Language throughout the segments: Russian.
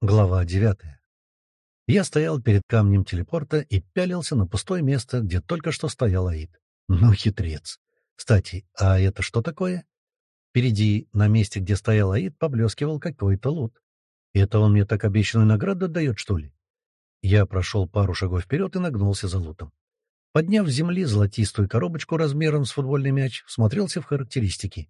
Глава девятая. Я стоял перед камнем телепорта и пялился на пустое место, где только что стоял Аид. Ну, хитрец. Кстати, а это что такое? Впереди, на месте, где стоял Аид, поблескивал какой-то лут. Это он мне так обещанную награду дает, что ли? Я прошел пару шагов вперед и нагнулся за лутом. Подняв с земли золотистую коробочку размером с футбольный мяч, всмотрелся в характеристики.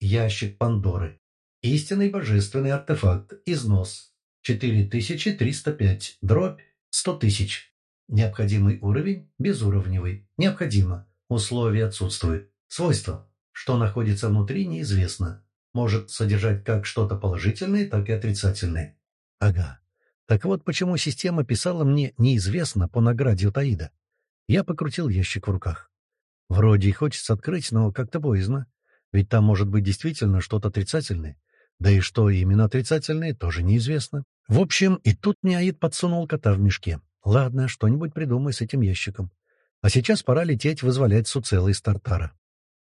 Ящик Пандоры. Истинный божественный артефакт. Износ. 4305, дробь 100 тысяч. Необходимый уровень – безуровневый. Необходимо. Условия отсутствуют. Свойства. Что находится внутри, неизвестно. Может содержать как что-то положительное, так и отрицательное. Ага. Так вот почему система писала мне «неизвестно» по награде у Таида. Я покрутил ящик в руках. Вроде и хочется открыть, но как-то боязно. Ведь там может быть действительно что-то отрицательное. Да и что именно отрицательное, тоже неизвестно. В общем, и тут мне Аид подсунул кота в мешке. Ладно, что-нибудь придумай с этим ящиком. А сейчас пора лететь вызволять Суцела из Тартара.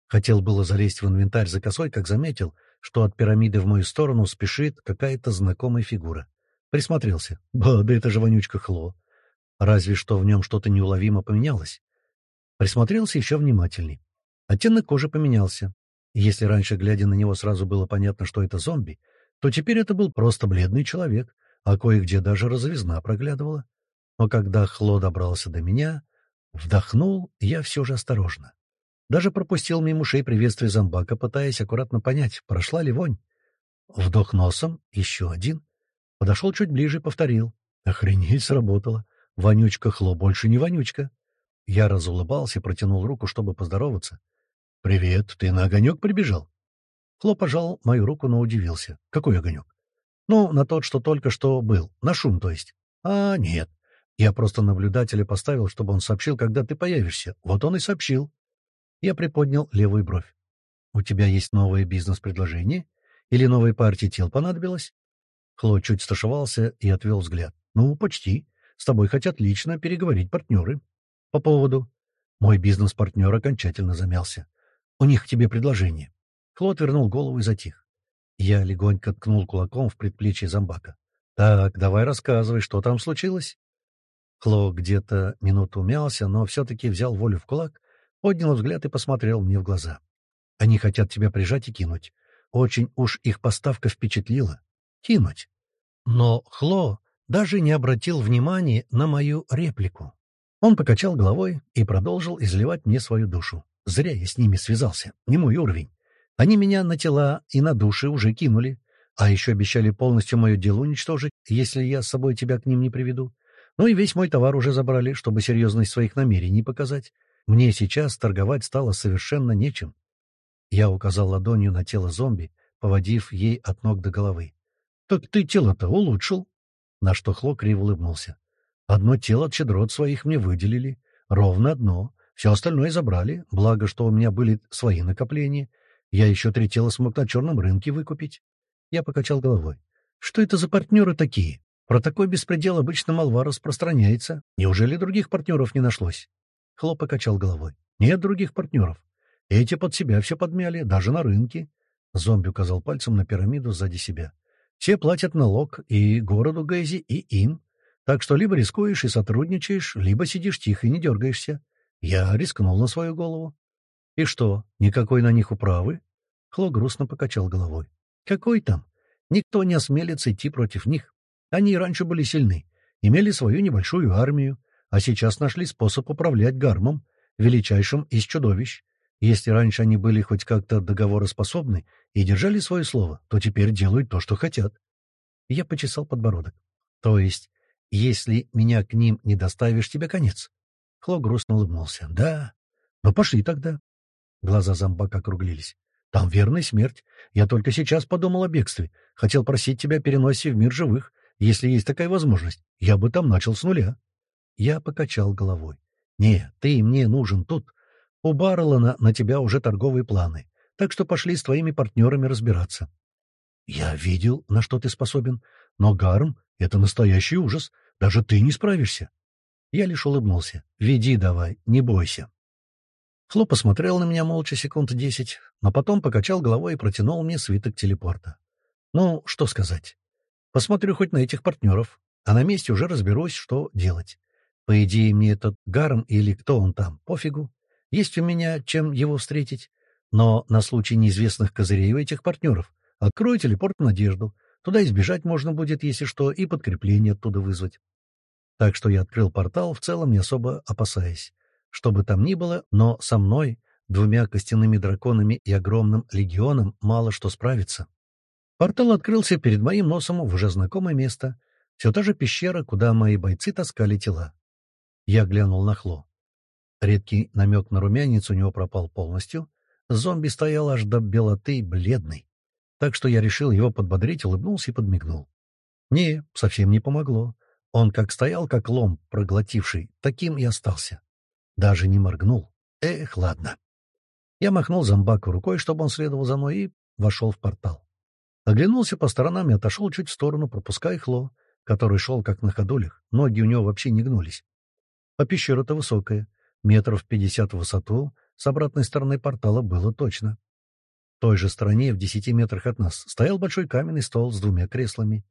Хотел было залезть в инвентарь за косой, как заметил, что от пирамиды в мою сторону спешит какая-то знакомая фигура. Присмотрелся. Ба, да это же вонючка Хло. Разве что в нем что-то неуловимо поменялось. Присмотрелся еще внимательней. Оттенок кожи поменялся. Если раньше, глядя на него, сразу было понятно, что это зомби, то теперь это был просто бледный человек, а кое-где даже разовизна проглядывала. Но когда Хло добрался до меня, вдохнул я все же осторожно. Даже пропустил мимо ушей приветствие зомбака, пытаясь аккуратно понять, прошла ли вонь. Вдох носом, еще один. Подошел чуть ближе повторил. Охренеть, сработало. Вонючка Хло больше не вонючка. Я разулыбался и протянул руку, чтобы поздороваться. «Привет, ты на огонек прибежал?» Хло пожал мою руку, но удивился. «Какой огонек?» «Ну, на тот, что только что был. На шум, то есть». «А, нет. Я просто наблюдателя поставил, чтобы он сообщил, когда ты появишься. Вот он и сообщил». Я приподнял левую бровь. «У тебя есть новое бизнес-предложение? Или новой партии тел понадобилось?» Хло чуть стушевался и отвел взгляд. «Ну, почти. С тобой хотят лично переговорить партнеры». «По поводу...» Мой бизнес-партнер окончательно замялся. У них к тебе предложение. Клод вернул голову и затих. Я легонько ткнул кулаком в предплечье зомбака. «Так, давай рассказывай, что там случилось?» Кло где-то минуту умялся, но все-таки взял волю в кулак, поднял взгляд и посмотрел мне в глаза. «Они хотят тебя прижать и кинуть. Очень уж их поставка впечатлила. Кинуть». Но Хло даже не обратил внимания на мою реплику. Он покачал головой и продолжил изливать мне свою душу. Зря я с ними связался. Не мой уровень. Они меня на тела и на души уже кинули. А еще обещали полностью мое дело уничтожить, если я с собой тебя к ним не приведу. Ну и весь мой товар уже забрали, чтобы серьезность своих намерений показать. Мне сейчас торговать стало совершенно нечем. Я указал ладонью на тело зомби, поводив ей от ног до головы. — Так ты тело-то улучшил. На что Хло криво улыбнулся. — Одно тело от щедрот своих мне выделили. Ровно одно. Все остальное забрали, благо, что у меня были свои накопления. Я еще три тела смог на черном рынке выкупить. Я покачал головой. Что это за партнеры такие? Про такой беспредел обычно молва распространяется. Неужели других партнеров не нашлось? Хлоп покачал головой. Нет других партнеров. Эти под себя все подмяли, даже на рынке. Зомби указал пальцем на пирамиду сзади себя. Все платят налог и городу Гэзи, и им. Так что либо рискуешь и сотрудничаешь, либо сидишь тихо и не дергаешься. Я рискнул на свою голову. И что, никакой на них управы? Хло грустно покачал головой. Какой там? Никто не осмелится идти против них. Они и раньше были сильны, имели свою небольшую армию, а сейчас нашли способ управлять гармом, величайшим из чудовищ. Если раньше они были хоть как-то договороспособны и держали свое слово, то теперь делают то, что хотят. Я почесал подбородок. То есть, если меня к ним не доставишь, тебе конец. Хло грустно улыбнулся. «Да. Ну, пошли тогда». Глаза зомбака округлились. «Там верная смерть. Я только сейчас подумал о бегстве. Хотел просить тебя переноси в мир живых, если есть такая возможность. Я бы там начал с нуля». Я покачал головой. «Не, ты мне нужен тут. У Баррелана на тебя уже торговые планы, так что пошли с твоими партнерами разбираться». «Я видел, на что ты способен, но Гарм — это настоящий ужас. Даже ты не справишься». Я лишь улыбнулся. «Веди давай, не бойся». Фло посмотрел на меня молча секунд десять, но потом покачал головой и протянул мне свиток телепорта. Ну, что сказать. Посмотрю хоть на этих партнеров, а на месте уже разберусь, что делать. По идее, мне этот Гарм или кто он там, пофигу. Есть у меня чем его встретить. Но на случай неизвестных козырей у этих партнеров открою телепорт в Надежду. Туда избежать можно будет, если что, и подкрепление оттуда вызвать. Так что я открыл портал, в целом не особо опасаясь. Что бы там ни было, но со мной, двумя костяными драконами и огромным легионом, мало что справится. Портал открылся перед моим носом в уже знакомое место. Все та же пещера, куда мои бойцы таскали тела. Я глянул на Хло. Редкий намек на румянец у него пропал полностью. Зомби стоял аж до белоты бледный. Так что я решил его подбодрить, улыбнулся и подмигнул. Не, совсем не помогло. Он как стоял, как лом, проглотивший, таким и остался. Даже не моргнул. Эх, ладно. Я махнул зомбаку рукой, чтобы он следовал за мной, и вошел в портал. Оглянулся по сторонам и отошел чуть в сторону, пропуская Хло, который шел как на ходулях, ноги у него вообще не гнулись. А пещера-то высокая, метров пятьдесят в высоту, с обратной стороны портала было точно. В той же стороне, в десяти метрах от нас, стоял большой каменный стол с двумя креслами.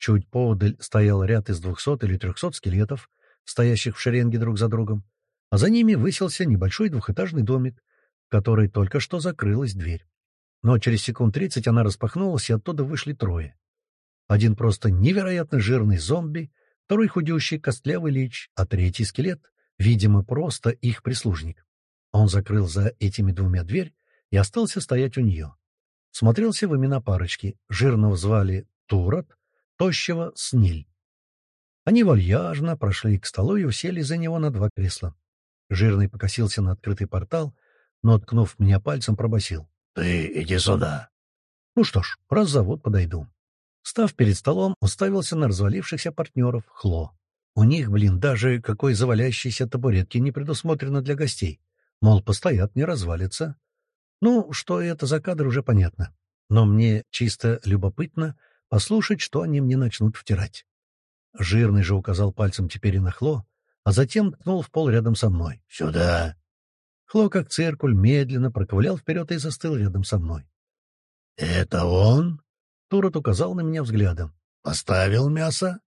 Чуть поодаль стоял ряд из двухсот или трехсот скелетов, стоящих в шеренге друг за другом, а за ними высился небольшой двухэтажный домик, в который только что закрылась дверь. Но через секунд тридцать она распахнулась, и оттуда вышли трое. Один просто невероятно жирный зомби, второй худющий костлявый лич, а третий скелет, видимо, просто их прислужник. Он закрыл за этими двумя дверь и остался стоять у нее. Смотрелся в имена парочки. Жирного звали Турат, тощего — Сниль. Они вальяжно прошли к столу и усели за него на два кресла. Жирный покосился на открытый портал, но, ткнув меня пальцем, пробасил. Ты иди сюда. Ну что ж, раз зовут, подойду. Став перед столом, уставился на развалившихся партнеров Хло. У них, блин, даже какой завалящейся табуретки не предусмотрено для гостей. Мол, постоят, не развалится. Ну, что это за кадр, уже понятно. Но мне чисто любопытно послушать, что они мне начнут втирать. Жирный же указал пальцем теперь и на Хло, а затем ткнул в пол рядом со мной. «Сюда!» Хло, как циркуль, медленно проковылял вперед и застыл рядом со мной. — Это он? — Турот указал на меня взглядом. — Поставил мясо?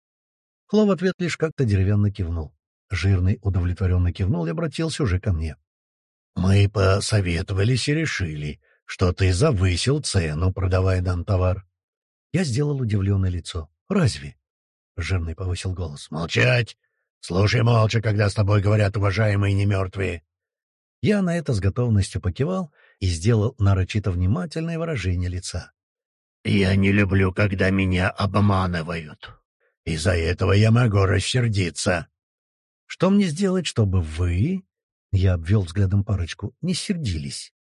Хло в ответ лишь как-то деревянно кивнул. Жирный удовлетворенно кивнул и обратился уже ко мне. — Мы посоветовались и решили, что ты завысил цену, продавая нам товар. Я сделал удивленное лицо. — Разве? — Жирный повысил голос. — Молчать! Слушай молча, когда с тобой говорят уважаемые немертвые. Я на это с готовностью покивал и сделал нарочито внимательное выражение лица. «Я не люблю, когда меня обманывают. Из-за этого я могу рассердиться». «Что мне сделать, чтобы вы...» Я обвел взглядом парочку. «Не сердились».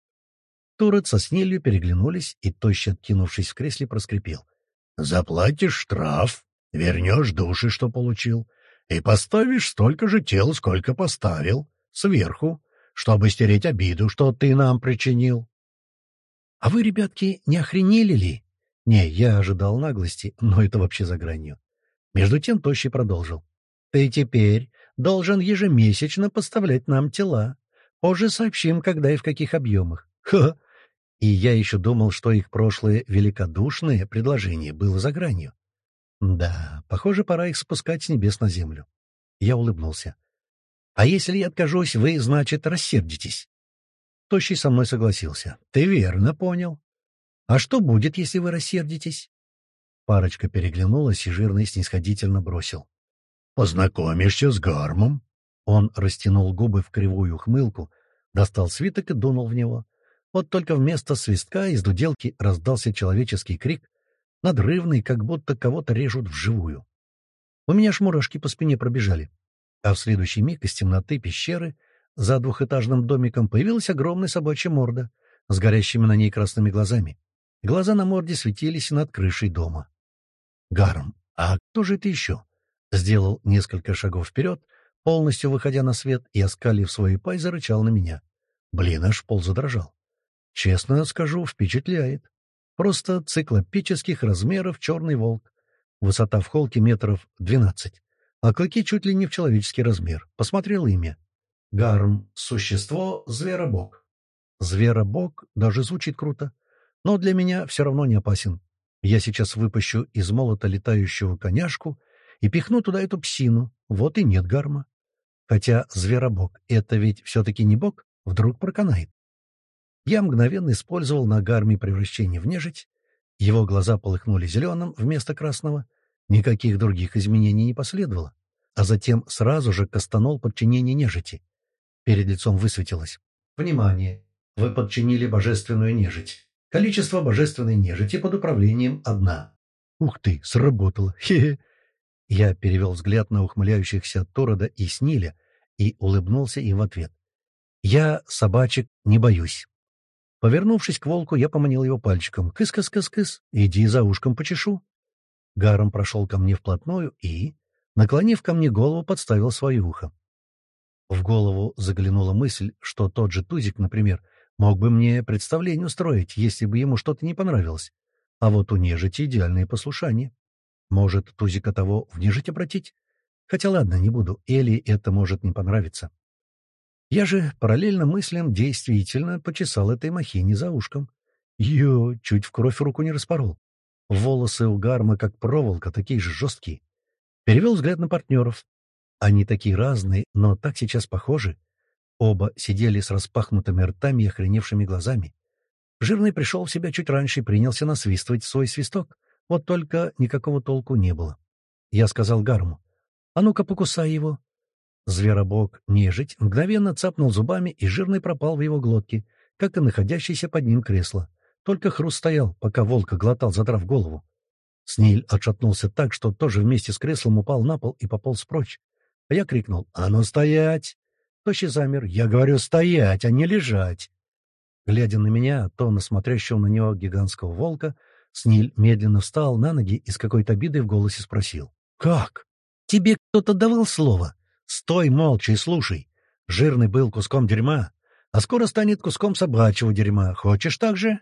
Турет со Снелью переглянулись и, тощо откинувшись в кресле, проскрипел. «Заплатишь штраф, вернешь души, что получил, и поставишь столько же тел, сколько поставил, сверху, чтобы стереть обиду, что ты нам причинил. — А вы, ребятки, не охренели ли? Не, я ожидал наглости, но это вообще за гранью. Между тем Тощий продолжил. — Ты теперь должен ежемесячно поставлять нам тела. Позже сообщим, когда и в каких объемах. Ха! И я еще думал, что их прошлое великодушное предложение было за гранью. Да, похоже, пора их спускать с небес на землю. Я улыбнулся. А если я откажусь, вы, значит, рассердитесь. Тощий со мной согласился. Ты верно понял. А что будет, если вы рассердитесь? Парочка переглянулась, и жирный снисходительно бросил. Познакомишься с Гармом. Он растянул губы в кривую ухмылку, достал свиток и дунул в него. Вот только вместо свистка из дуделки раздался человеческий крик, надрывный, как будто кого-то режут вживую. У меня шмурашки по спине пробежали. А в следующий миг из темноты пещеры за двухэтажным домиком появилась огромная собачья морда с горящими на ней красными глазами. Глаза на морде светились над крышей дома. «Гарм, а кто же это еще?» Сделал несколько шагов вперед, полностью выходя на свет и, оскалив свой пай, зарычал на меня. Блин, аж пол задрожал. Честно скажу, впечатляет. Просто циклопических размеров черный волк. Высота в холке метров двенадцать а клыки чуть ли не в человеческий размер. Посмотрел имя. Гарм — существо, зверобог. Зверобог даже звучит круто, но для меня все равно не опасен. Я сейчас выпущу из молота летающего коняшку и пихну туда эту псину. Вот и нет гарма. Хотя зверобог — это ведь все-таки не бог, вдруг проканает. Я мгновенно использовал на гарме превращение в нежить. Его глаза полыхнули зеленым вместо красного. Никаких других изменений не последовало. А затем сразу же кастанул подчинение нежити. Перед лицом высветилось. «Внимание! Вы подчинили божественную нежить. Количество божественной нежити под управлением — одна». «Ух ты, сработало! Хе-хе!» Я перевел взгляд на ухмыляющихся Торода и Сниля и улыбнулся им в ответ. «Я собачек не боюсь». Повернувшись к волку, я поманил его пальчиком. «Кыс-кыс-кыс-кыс, иди за ушком почешу». Гаром прошел ко мне вплотную и, наклонив ко мне голову, подставил свое ухо. В голову заглянула мысль, что тот же Тузик, например, мог бы мне представление устроить, если бы ему что-то не понравилось. А вот у нежити идеальное послушание. Может, Тузика того в нежить обратить? Хотя ладно, не буду, Эли это может не понравиться. Я же параллельно мыслям действительно почесал этой махине за ушком. Ее чуть в кровь руку не распорол. Волосы у гарма, как проволока, такие же жесткие. Перевел взгляд на партнеров. Они такие разные, но так сейчас похожи. Оба сидели с распахнутыми ртами и охреневшими глазами. Жирный пришел в себя чуть раньше и принялся насвистывать свой свисток. Вот только никакого толку не было. Я сказал Гарму, «А ну-ка, покусай его». Зверобог, нежить, мгновенно цапнул зубами, и жирный пропал в его глотке, как и находящийся под ним кресло. Только хруст стоял, пока волка глотал, задрав голову. Сниль отшатнулся так, что тоже вместе с креслом упал на пол и пополз прочь. А я крикнул «А ну стоять!» Тощий замер. «Я говорю стоять, а не лежать!» Глядя на меня, то на смотрящего на него гигантского волка, Сниль медленно встал на ноги и с какой-то обидой в голосе спросил. «Как? Тебе кто-то давал слово? Стой молча и слушай. Жирный был куском дерьма, а скоро станет куском собачьего дерьма. Хочешь так же?»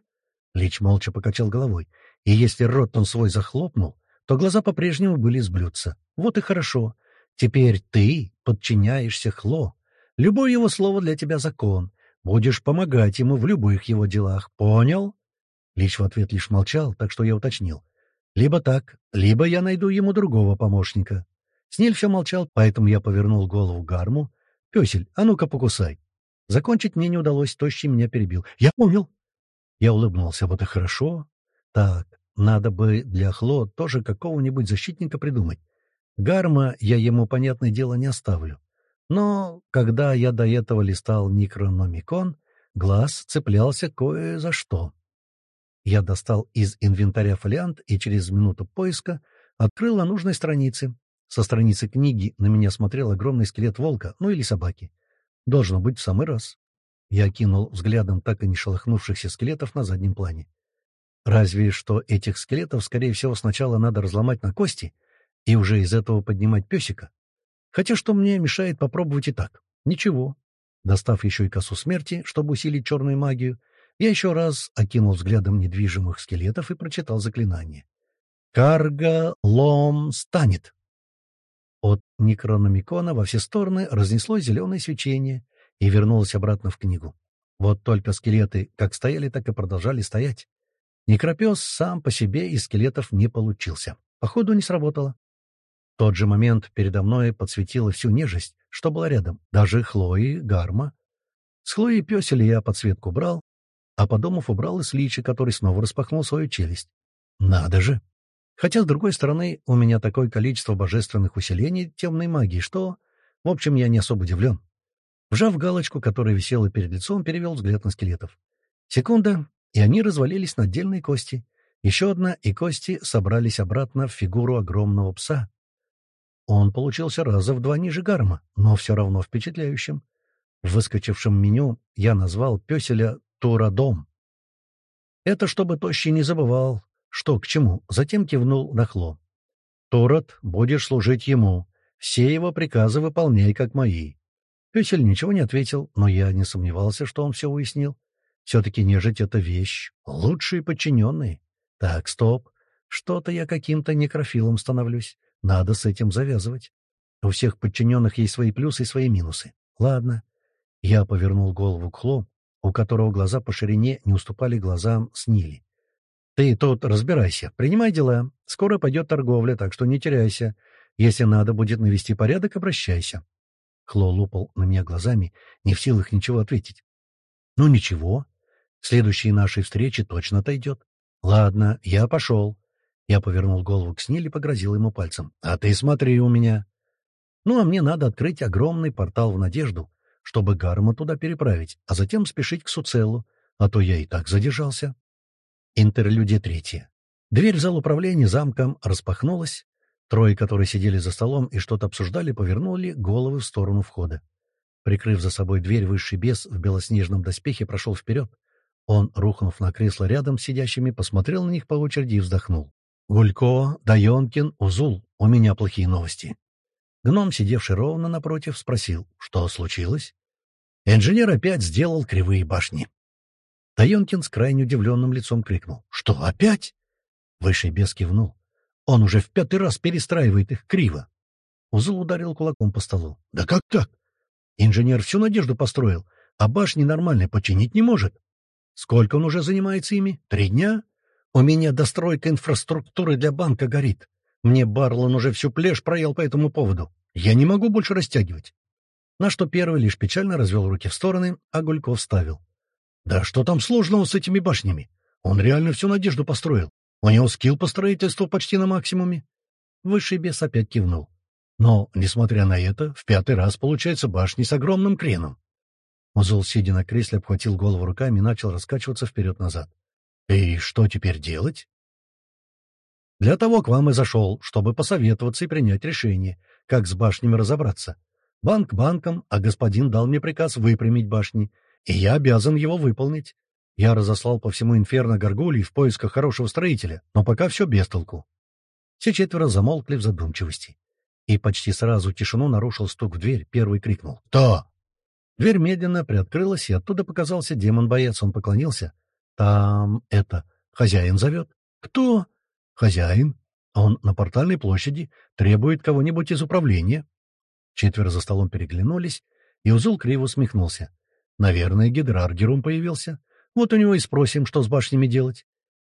Лич молча покачал головой. И если рот он свой захлопнул, то глаза по-прежнему были блюдца. Вот и хорошо. Теперь ты подчиняешься Хло. Любое его слово для тебя закон. Будешь помогать ему в любых его делах. Понял? Лич в ответ лишь молчал, так что я уточнил. Либо так, либо я найду ему другого помощника. Сниль все молчал, поэтому я повернул голову Гарму. «Песель, а ну-ка покусай». Закончить мне не удалось, тощий меня перебил. «Я понял». Я улыбнулся. «Вот и хорошо. Так, надо бы для Хло тоже какого-нибудь защитника придумать. Гарма я ему, понятное дело, не оставлю. Но когда я до этого листал Никрономикон, глаз цеплялся кое за что. Я достал из инвентаря фолиант и через минуту поиска открыл на нужной странице. Со страницы книги на меня смотрел огромный скелет волка, ну или собаки. Должно быть в самый раз. Я кинул взглядом так и не шелохнувшихся скелетов на заднем плане. Разве что этих скелетов, скорее всего, сначала надо разломать на кости и уже из этого поднимать песика. Хотя что мне мешает попробовать и так? Ничего. Достав еще и косу смерти, чтобы усилить черную магию, я еще раз окинул взглядом недвижимых скелетов и прочитал заклинание. «Карга лом станет». От Некрономикона во все стороны разнеслось зеленое свечение и вернулось обратно в книгу. Вот только скелеты как стояли, так и продолжали стоять. Некропес сам по себе из скелетов не получился. Походу, не сработало. В тот же момент передо мной подсветила всю нежесть, что была рядом, даже Хлои, Гарма. С Хлоей пёселя я подсветку брал, а подумав, убрал и Сличи, который снова распахнул свою челюсть. Надо же! Хотя, с другой стороны, у меня такое количество божественных усилений темной магии, что... В общем, я не особо удивлен. Вжав галочку, которая висела перед лицом, перевел взгляд на скелетов. Секунда, и они развалились на отдельные кости. Еще одна, и кости собрались обратно в фигуру огромного пса. Он получился раза в два ниже гарма, но все равно впечатляющим. В выскочившем меню я назвал песеля Турадом. Это чтобы Тощий не забывал, что к чему, затем кивнул на Хло. Турат, будешь служить ему. Все его приказы выполняй, как мои. Песель ничего не ответил, но я не сомневался, что он все уяснил. Все-таки нежить — это вещь. Лучшие подчиненные. Так, стоп. Что-то я каким-то некрофилом становлюсь. Надо с этим завязывать. У всех подчиненных есть свои плюсы и свои минусы. Ладно. Я повернул голову к Хло, у которого глаза по ширине не уступали глазам Снили. Ты тут разбирайся, принимай дела. Скоро пойдет торговля, так что не теряйся. Если надо будет навести порядок, обращайся. Хло лупал на меня глазами, не в силах ничего ответить. Ну ничего, следующей нашей встречи точно отойдет. Ладно, я пошел. Я повернул голову к Сниль и погрозил ему пальцем. А ты смотри у меня. Ну, а мне надо открыть огромный портал в надежду, чтобы Гарма туда переправить, а затем спешить к Суцеллу, а то я и так задержался. Интерлюдия третья. Дверь в зал управления замком распахнулась. Трое, которые сидели за столом и что-то обсуждали, повернули головы в сторону входа. Прикрыв за собой дверь, высший бес в белоснежном доспехе прошел вперед. Он, рухнув на кресло рядом с сидящими, посмотрел на них по очереди и вздохнул. «Гулько, Дайонкин, Узул, у меня плохие новости». Гном, сидевший ровно напротив, спросил, что случилось. Инженер опять сделал кривые башни. Таенкин с крайне удивленным лицом крикнул. «Что, опять?» Высший бес кивнул. «Он уже в пятый раз перестраивает их криво». Узл ударил кулаком по столу. «Да как так? Инженер всю надежду построил, а башни нормально починить не может. Сколько он уже занимается ими? Три дня? У меня достройка инфраструктуры для банка горит. Мне Барлон уже всю плешь проел по этому поводу. Я не могу больше растягивать». На что первый лишь печально развел руки в стороны, а Гульков вставил. Да что там сложного с этими башнями? Он реально всю надежду построил. У него скилл по строительству почти на максимуме. Высший бес опять кивнул. Но, несмотря на это, в пятый раз получается башни с огромным креном. Узол, сидя на кресле, обхватил голову руками и начал раскачиваться вперед-назад. «И что теперь делать?» «Для того к вам и зашел, чтобы посоветоваться и принять решение, как с башнями разобраться. Банк банком, а господин дал мне приказ выпрямить башни и я обязан его выполнить. Я разослал по всему инферно горгулей в поисках хорошего строителя, но пока все без толку. Все четверо замолкли в задумчивости. И почти сразу тишину нарушил стук в дверь. Первый крикнул «Кто?». Дверь медленно приоткрылась, и оттуда показался демон-боец. Он поклонился. «Там это... Хозяин зовет». «Кто?» «Хозяин. Он на портальной площади. Требует кого-нибудь из управления». Четверо за столом переглянулись, и Узул криво усмехнулся. Наверное, Гидраргерум появился. Вот у него и спросим, что с башнями делать.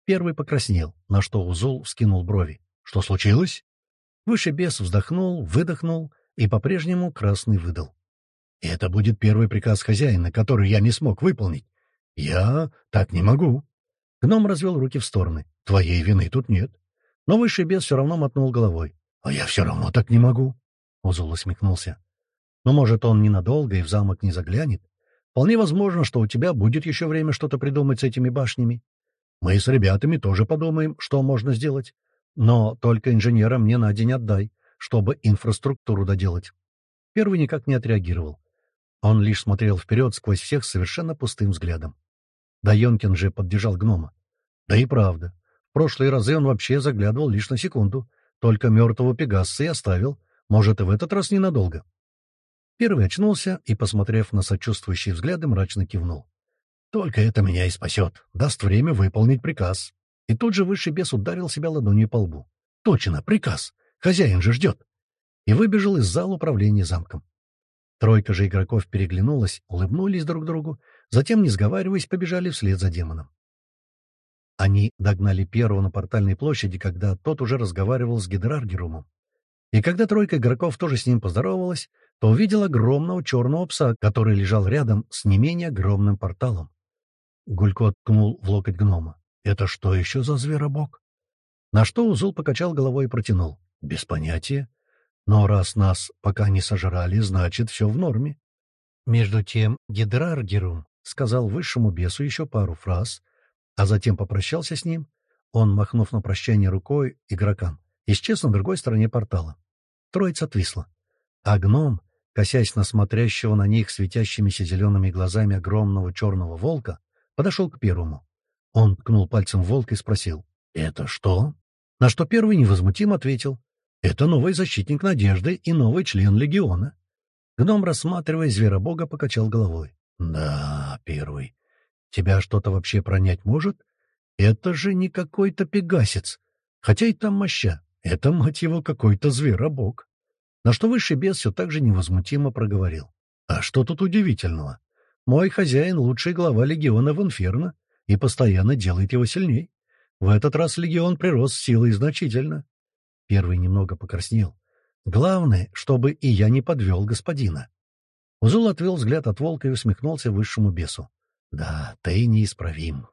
Первый покраснел, на что Узул вскинул брови. Что случилось? Выше бес вздохнул, выдохнул и по-прежнему красный выдал. Это будет первый приказ хозяина, который я не смог выполнить. Я так не могу. Гном развел руки в стороны. Твоей вины тут нет. Но высший бес все равно мотнул головой. А я все равно так не могу. Узул усмехнулся. Но, может, он ненадолго и в замок не заглянет, Вполне возможно, что у тебя будет еще время что-то придумать с этими башнями. Мы с ребятами тоже подумаем, что можно сделать. Но только инженера мне на день отдай, чтобы инфраструктуру доделать. Первый никак не отреагировал. Он лишь смотрел вперед сквозь всех совершенно пустым взглядом. Да Йонкин же поддержал гнома. Да и правда. В прошлые разы он вообще заглядывал лишь на секунду. Только мертвого Пегасса и оставил. Может, и в этот раз ненадолго. Первый очнулся и, посмотрев на сочувствующие взгляды, мрачно кивнул. «Только это меня и спасет. Даст время выполнить приказ». И тут же высший бес ударил себя ладонью по лбу. «Точно, приказ! Хозяин же ждет!» И выбежал из зала управления замком. Тройка же игроков переглянулась, улыбнулись друг другу, затем, не сговариваясь, побежали вслед за демоном. Они догнали первого на портальной площади, когда тот уже разговаривал с Гидраргерумом. И когда тройка игроков тоже с ним поздоровалась, то увидел огромного черного пса, который лежал рядом с не менее огромным порталом. Гулько ткнул в локоть гнома. «Это что еще за зверобок?» На что Узул покачал головой и протянул. «Без понятия. Но раз нас пока не сожрали, значит, все в норме». Между тем Гидраргерум сказал высшему бесу еще пару фраз, а затем попрощался с ним. Он, махнув на прощание рукой игрокам, исчез на другой стороне портала. Троица отвисла. А гном, косясь на смотрящего на них светящимися зелеными глазами огромного черного волка, подошел к первому. Он ткнул пальцем в волка и спросил, «Это что?» На что первый невозмутимо ответил, «Это новый защитник Надежды и новый член Легиона». Гном, рассматривая зверобога, покачал головой. «Да, первый. Тебя что-то вообще пронять может? Это же не какой-то пегасец. Хотя и там моща. Это, мать его, какой-то зверобог. На что высший бес все так же невозмутимо проговорил. А что тут удивительного? Мой хозяин — лучший глава легиона в Инферно и постоянно делает его сильней. В этот раз легион прирос силой значительно. Первый немного покраснел. Главное, чтобы и я не подвел господина. Узул отвел взгляд от волка и усмехнулся высшему бесу. Да, ты неисправим.